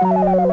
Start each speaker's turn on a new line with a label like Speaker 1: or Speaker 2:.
Speaker 1: Thank you.